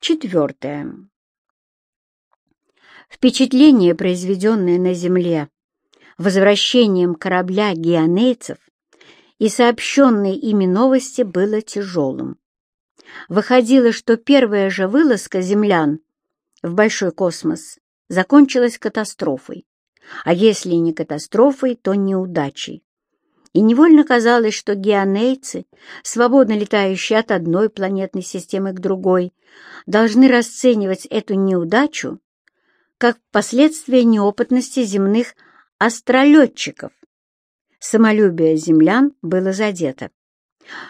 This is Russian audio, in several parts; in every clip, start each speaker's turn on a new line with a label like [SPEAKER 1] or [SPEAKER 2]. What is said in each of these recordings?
[SPEAKER 1] Четвертое. Впечатление, произведенное на Земле возвращением корабля геонейцев и сообщенные ими новости, было тяжелым. Выходило, что первая же вылазка землян в большой космос закончилась катастрофой, а если не катастрофой, то неудачей. И невольно казалось, что геонейцы, свободно летающие от одной планетной системы к другой, должны расценивать эту неудачу как последствие неопытности земных астролетчиков. Самолюбие землян было задето.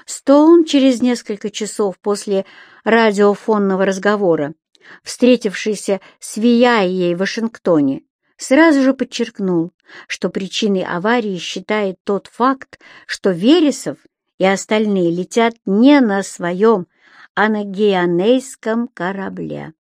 [SPEAKER 1] Стоун через несколько часов после радиофонного разговора, встретившийся с Вияей в Вашингтоне, сразу же подчеркнул, что причиной аварии считает тот факт, что Вересов и остальные летят не на своем, а на геонейском корабле.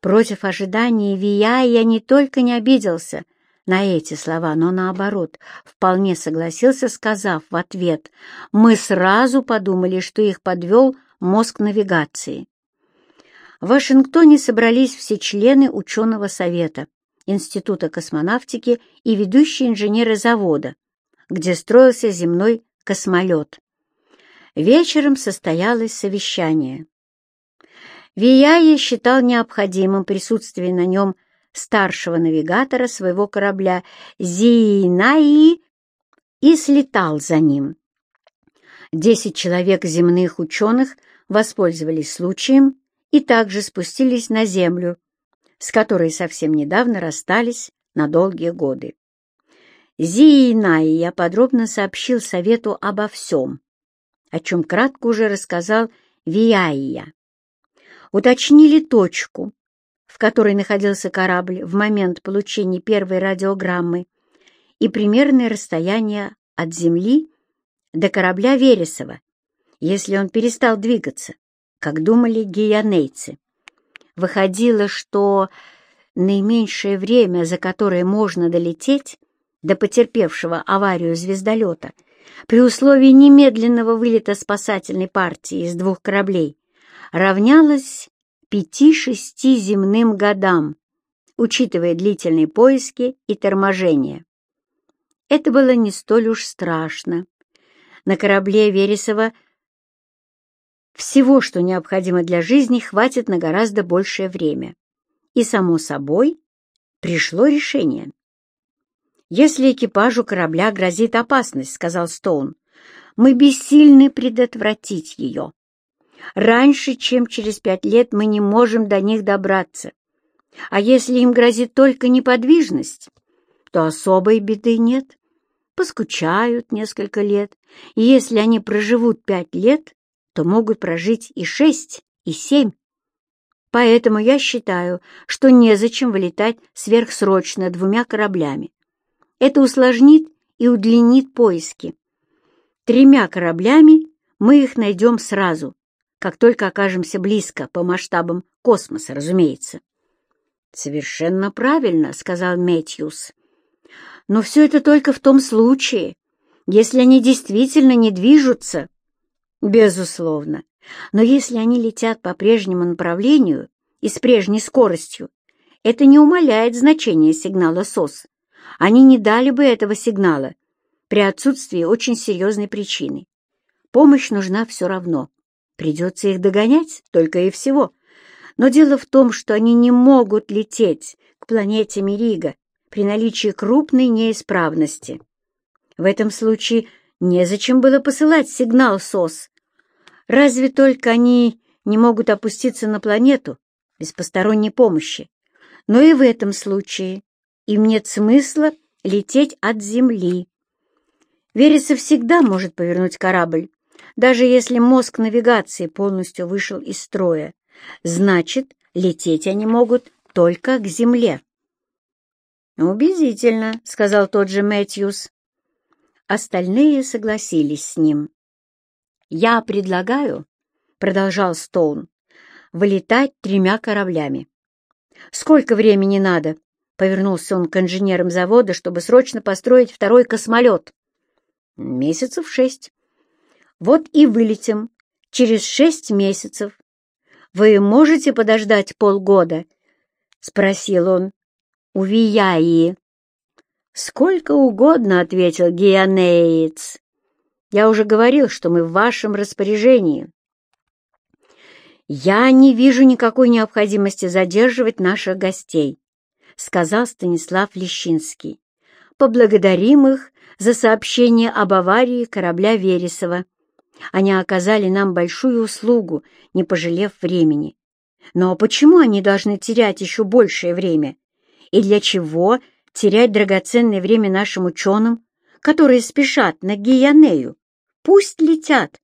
[SPEAKER 1] Против ожиданий Вияя не только не обиделся на эти слова, но наоборот, вполне согласился, сказав в ответ, «Мы сразу подумали, что их подвел мозг навигации». В Вашингтоне собрались все члены ученого совета, Института космонавтики и ведущие инженеры завода, где строился земной космолет. Вечером состоялось совещание. Вияя считал необходимым присутствие на нем старшего навигатора своего корабля Зиинаи и слетал за ним. Десять человек земных ученых воспользовались случаем и также спустились на Землю, с которой совсем недавно расстались на долгие годы. Зиинаия подробно сообщил Совету обо всем, о чем кратко уже рассказал Вияия уточнили точку, в которой находился корабль в момент получения первой радиограммы, и примерное расстояние от Земли до корабля Вересова, если он перестал двигаться, как думали гианейцы. Выходило, что наименьшее время, за которое можно долететь до потерпевшего аварию звездолета, при условии немедленного вылета спасательной партии из двух кораблей, равнялось пяти-шести земным годам, учитывая длительные поиски и торможения. Это было не столь уж страшно. На корабле Вересова всего, что необходимо для жизни, хватит на гораздо большее время. И, само собой, пришло решение. «Если экипажу корабля грозит опасность», — сказал Стоун, — «мы бессильны предотвратить ее. Раньше, чем через пять лет, мы не можем до них добраться. А если им грозит только неподвижность, то особой беды нет. Поскучают несколько лет, и если они проживут пять лет, то могут прожить и шесть, и семь. Поэтому я считаю, что незачем вылетать сверхсрочно двумя кораблями. Это усложнит и удлинит поиски. Тремя кораблями мы их найдем сразу, как только окажемся близко по масштабам космоса, разумеется. «Совершенно правильно», — сказал Мэтьюс. «Но все это только в том случае, если они действительно не движутся». «Безусловно. Но если они летят по прежнему направлению и с прежней скоростью, это не умаляет значения сигнала СОС. Они не дали бы этого сигнала при отсутствии очень серьезной причины. Помощь нужна все равно. Придется их догонять, только и всего. Но дело в том, что они не могут лететь к планете Мерига при наличии крупной неисправности. В этом случае незачем было посылать сигнал СОС. Разве только они не могут опуститься на планету без посторонней помощи. Но и в этом случае им нет смысла лететь от Земли. Вересов всегда может повернуть корабль даже если мозг навигации полностью вышел из строя. Значит, лететь они могут только к Земле. «Убедительно», — сказал тот же Мэтьюс. Остальные согласились с ним. «Я предлагаю», — продолжал Стоун, — «вылетать тремя кораблями». «Сколько времени надо?» — повернулся он к инженерам завода, чтобы срочно построить второй космолет. «Месяцев шесть». Вот и вылетим через шесть месяцев. Вы можете подождать полгода?» — спросил он у. «Сколько угодно», — ответил Гианеец. «Я уже говорил, что мы в вашем распоряжении». «Я не вижу никакой необходимости задерживать наших гостей», — сказал Станислав Лещинский. «Поблагодарим их за сообщение об аварии корабля Вересова. Они оказали нам большую услугу, не пожалев времени. Но почему они должны терять еще большее время? И для чего терять драгоценное время нашим ученым, которые спешат на Гиянею? Пусть летят.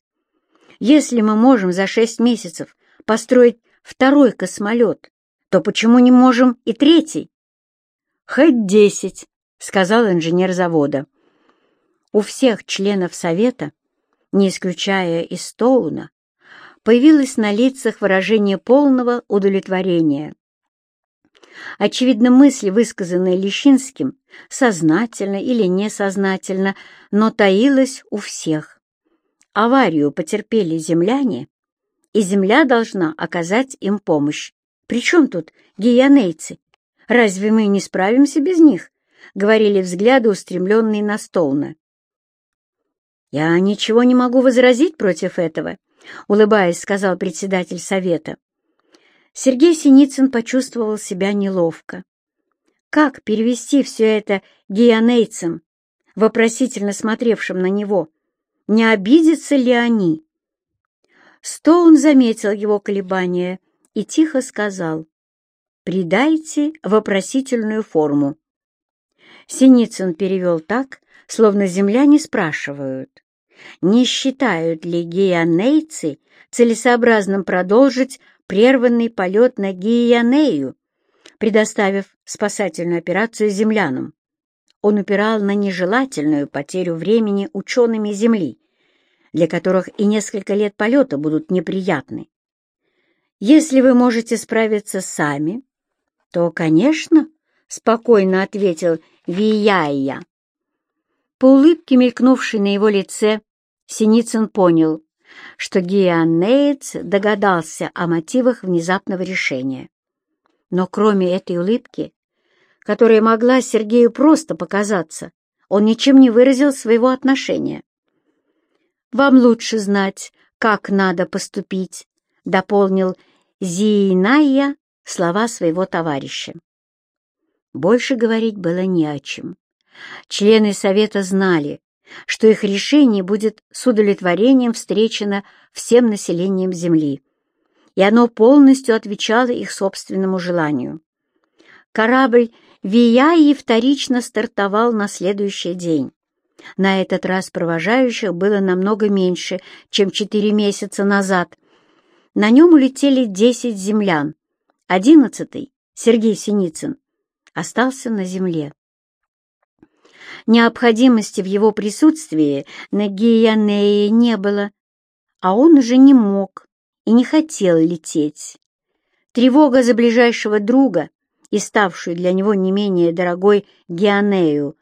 [SPEAKER 1] Если мы можем за шесть месяцев построить второй космолет, то почему не можем и третий? Хоть десять, сказал инженер завода. У всех членов совета, не исключая и Стоуна, появилось на лицах выражение полного удовлетворения. Очевидно, мысль, высказанная Лещинским, сознательно или несознательно, но таилась у всех. Аварию потерпели земляне, и земля должна оказать им помощь. Причем тут гиянейцы? Разве мы не справимся без них? Говорили взгляды, устремленные на Столна. «Я ничего не могу возразить против этого», — улыбаясь, сказал председатель совета. Сергей Синицын почувствовал себя неловко. Как перевести все это гианейцам, вопросительно смотревшим на него? Не обидятся ли они? Стоун заметил его колебания и тихо сказал, «Придайте вопросительную форму». Синицын перевел так, словно земляне спрашивают, не считают ли геонейцы целесообразным продолжить прерванный полет на Гиянею, предоставив спасательную операцию землянам. Он упирал на нежелательную потерю времени учеными Земли, для которых и несколько лет полета будут неприятны. Если вы можете справиться сами, то, конечно, — спокойно ответил Вияя. По улыбке, мелькнувшей на его лице, Синицын понял, что Гианнеец догадался о мотивах внезапного решения. Но кроме этой улыбки, которая могла Сергею просто показаться, он ничем не выразил своего отношения. «Вам лучше знать, как надо поступить», — дополнил Зииная слова своего товарища. Больше говорить было не о чем. Члены совета знали, что их решение будет с удовлетворением встречено всем населением Земли, и оно полностью отвечало их собственному желанию. Корабль Вияи вторично стартовал на следующий день. На этот раз провожающих было намного меньше, чем четыре месяца назад. На нем улетели десять землян. Одиннадцатый, Сергей Синицын, остался на земле. Необходимости в его присутствии на Гиянее не было, а он уже не мог и не хотел лететь. Тревога за ближайшего друга и ставшую для него не менее дорогой Гианею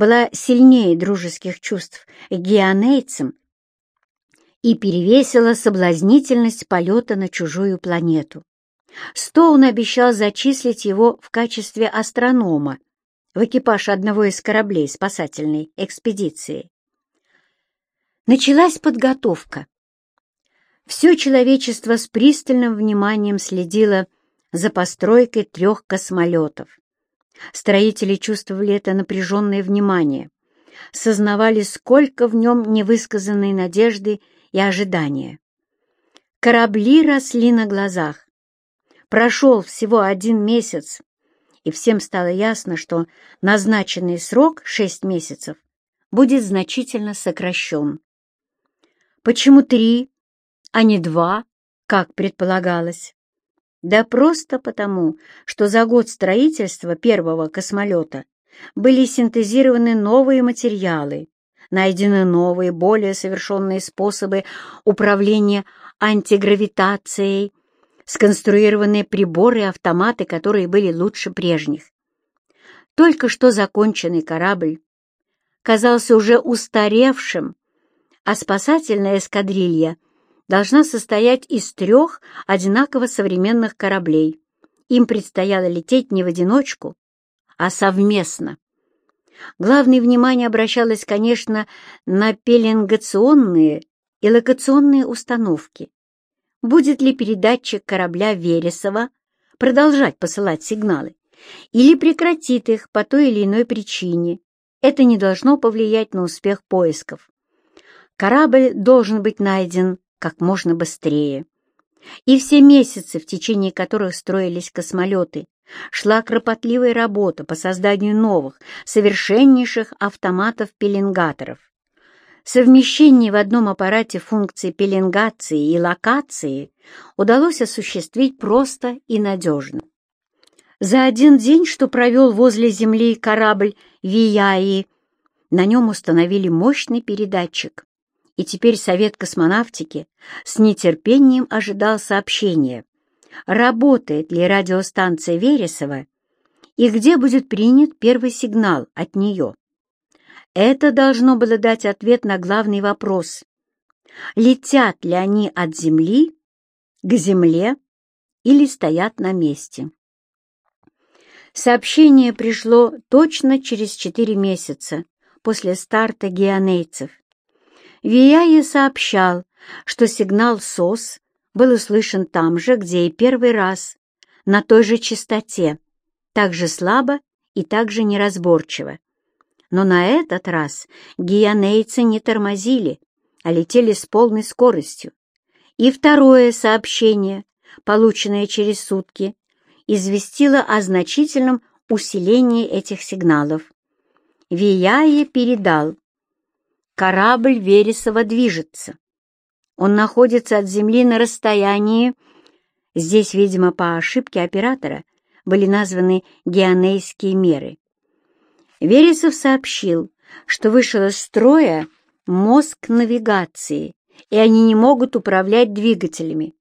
[SPEAKER 1] была сильнее дружеских чувств к гианейцам и перевесила соблазнительность полета на чужую планету. Стоун обещал зачислить его в качестве астронома, в экипаж одного из кораблей спасательной экспедиции. Началась подготовка. Все человечество с пристальным вниманием следило за постройкой трех космолетов. Строители чувствовали это напряженное внимание, сознавали, сколько в нем невысказанной надежды и ожидания. Корабли росли на глазах. Прошел всего один месяц, и всем стало ясно, что назначенный срок, шесть месяцев, будет значительно сокращен. Почему три, а не два, как предполагалось? Да просто потому, что за год строительства первого космолета были синтезированы новые материалы, найдены новые, более совершенные способы управления антигравитацией, сконструированные приборы и автоматы, которые были лучше прежних. Только что законченный корабль казался уже устаревшим, а спасательная эскадрилья должна состоять из трех одинаково современных кораблей. Им предстояло лететь не в одиночку, а совместно. Главное внимание обращалось, конечно, на пеленгационные и локационные установки. Будет ли передатчик корабля Вересова продолжать посылать сигналы, или прекратит их по той или иной причине, это не должно повлиять на успех поисков. Корабль должен быть найден как можно быстрее. И все месяцы, в течение которых строились космолеты, шла кропотливая работа по созданию новых, совершеннейших автоматов-пеленгаторов. Совмещение в одном аппарате функций пеленгации и локации удалось осуществить просто и надежно. За один день, что провел возле Земли корабль «Вияи», на нем установили мощный передатчик, и теперь Совет космонавтики с нетерпением ожидал сообщения, работает ли радиостанция Вересова и где будет принят первый сигнал от нее. Это должно было дать ответ на главный вопрос. Летят ли они от Земли к Земле или стоят на месте? Сообщение пришло точно через четыре месяца после старта геонейцев. Вияя сообщал, что сигнал СОС был услышан там же, где и первый раз, на той же частоте, так же слабо и так же неразборчиво. Но на этот раз гианейцы не тормозили, а летели с полной скоростью. И второе сообщение, полученное через сутки, известило о значительном усилении этих сигналов. Вияе передал. Корабль Вересова движется. Он находится от Земли на расстоянии... Здесь, видимо, по ошибке оператора были названы геонейские меры. Вересов сообщил, что вышел из строя мозг навигации, и они не могут управлять двигателями.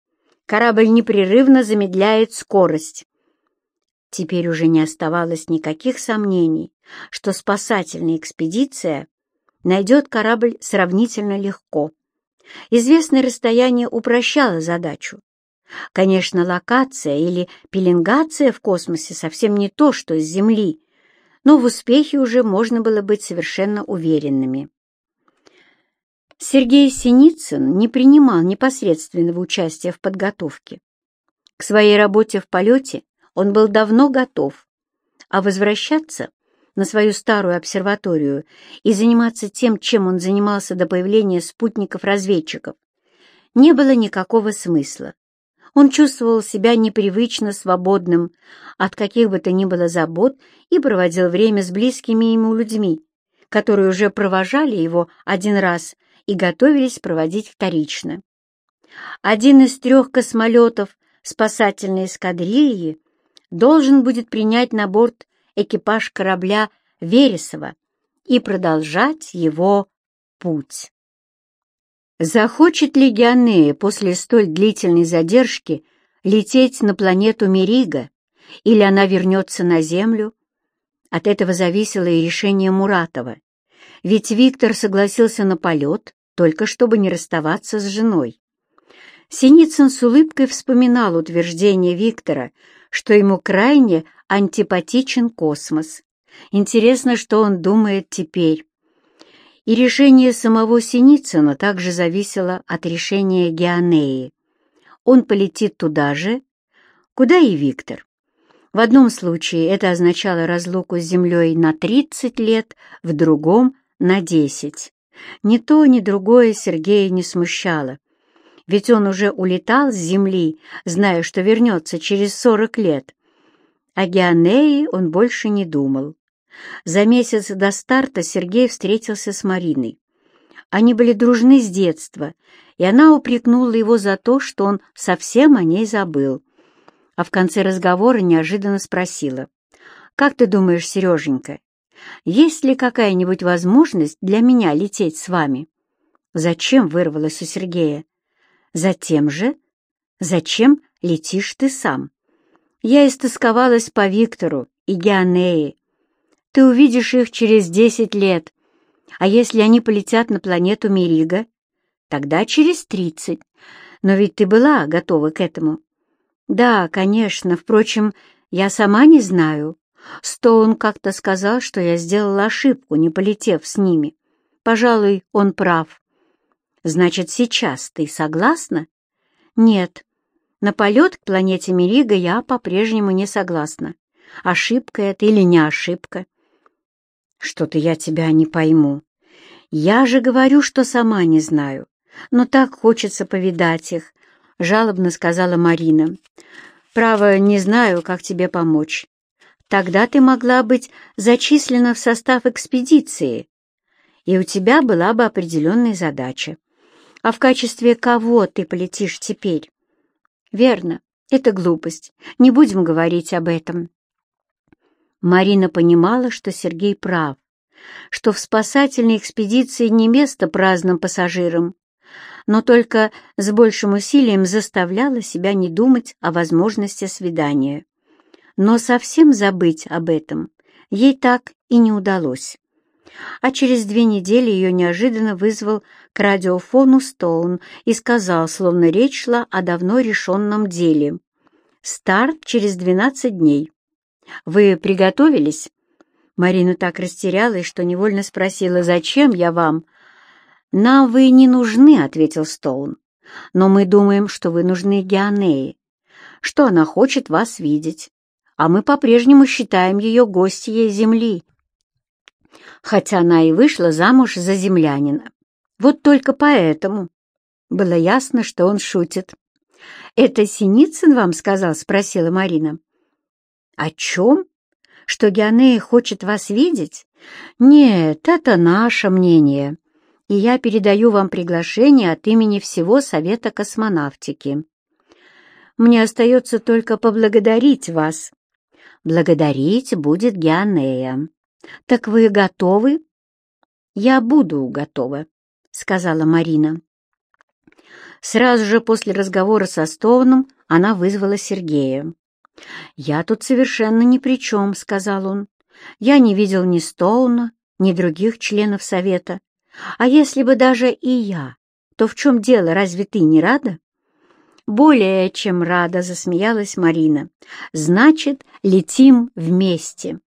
[SPEAKER 1] Корабль непрерывно замедляет скорость. Теперь уже не оставалось никаких сомнений, что спасательная экспедиция найдет корабль сравнительно легко. Известное расстояние упрощало задачу. Конечно, локация или пеленгация в космосе совсем не то, что с Земли, но в успехе уже можно было быть совершенно уверенными. Сергей Синицын не принимал непосредственного участия в подготовке. К своей работе в полете он был давно готов, а возвращаться на свою старую обсерваторию и заниматься тем, чем он занимался до появления спутников-разведчиков, не было никакого смысла. Он чувствовал себя непривычно свободным от каких бы то ни было забот и проводил время с близкими ему людьми, которые уже провожали его один раз и готовились проводить вторично. Один из трех космолетов спасательной эскадрильи должен будет принять на борт экипаж корабля Вересова и продолжать его путь. Захочет ли Геонея после столь длительной задержки лететь на планету Мерига, или она вернется на Землю? От этого зависело и решение Муратова, ведь Виктор согласился на полет, только чтобы не расставаться с женой. Синицын с улыбкой вспоминал утверждение Виктора, что ему крайне антипатичен космос. Интересно, что он думает теперь. И решение самого Синицына также зависело от решения Геонеи. Он полетит туда же, куда и Виктор. В одном случае это означало разлуку с Землей на 30 лет, в другом — на 10. Ни то, ни другое Сергея не смущало, ведь он уже улетал с Земли, зная, что вернется через 40 лет. О Геонее он больше не думал. За месяц до старта Сергей встретился с Мариной. Они были дружны с детства, и она упрекнула его за то, что он совсем о ней забыл. А в конце разговора неожиданно спросила, «Как ты думаешь, Сереженька, есть ли какая-нибудь возможность для меня лететь с вами?» «Зачем?» — вырвалось у Сергея. «Затем же? Зачем летишь ты сам?» Я истосковалась по Виктору и Геонее. Ты увидишь их через десять лет. А если они полетят на планету Мерига, Тогда через тридцать. Но ведь ты была готова к этому. Да, конечно, впрочем, я сама не знаю. Стоун как-то сказал, что я сделала ошибку, не полетев с ними. Пожалуй, он прав. Значит, сейчас ты согласна? Нет. На полет к планете Мерига я по-прежнему не согласна. Ошибка это или не ошибка? Что-то я тебя не пойму. Я же говорю, что сама не знаю. Но так хочется повидать их, — жалобно сказала Марина. Право, не знаю, как тебе помочь. Тогда ты могла быть зачислена в состав экспедиции, и у тебя была бы определенная задача. А в качестве кого ты полетишь теперь? Верно, это глупость. Не будем говорить об этом. Марина понимала, что Сергей прав, что в спасательной экспедиции не место праздным пассажирам, но только с большим усилием заставляла себя не думать о возможности свидания. Но совсем забыть об этом ей так и не удалось. А через две недели ее неожиданно вызвал к радиофону Стоун и сказал, словно речь шла о давно решенном деле. «Старт через двенадцать дней. Вы приготовились?» Марина так растерялась, что невольно спросила, «Зачем я вам?» «Нам вы не нужны», — ответил Стоун. «Но мы думаем, что вы нужны Геонее, что она хочет вас видеть, а мы по-прежнему считаем ее гостьей Земли, хотя она и вышла замуж за землянина. Вот только поэтому было ясно, что он шутит. «Это Синицын вам сказал?» — спросила Марина. «О чем? Что Геонея хочет вас видеть? Нет, это наше мнение, и я передаю вам приглашение от имени всего Совета космонавтики. Мне остается только поблагодарить вас. Благодарить будет Геонея. Так вы готовы? Я буду готова, сказала Марина. Сразу же после разговора со Стоуном она вызвала Сергея. «Я тут совершенно ни при чем», — сказал он. «Я не видел ни Стоуна, ни других членов Совета. А если бы даже и я, то в чем дело, разве ты не рада?» «Более чем рада», — засмеялась Марина. «Значит, летим вместе».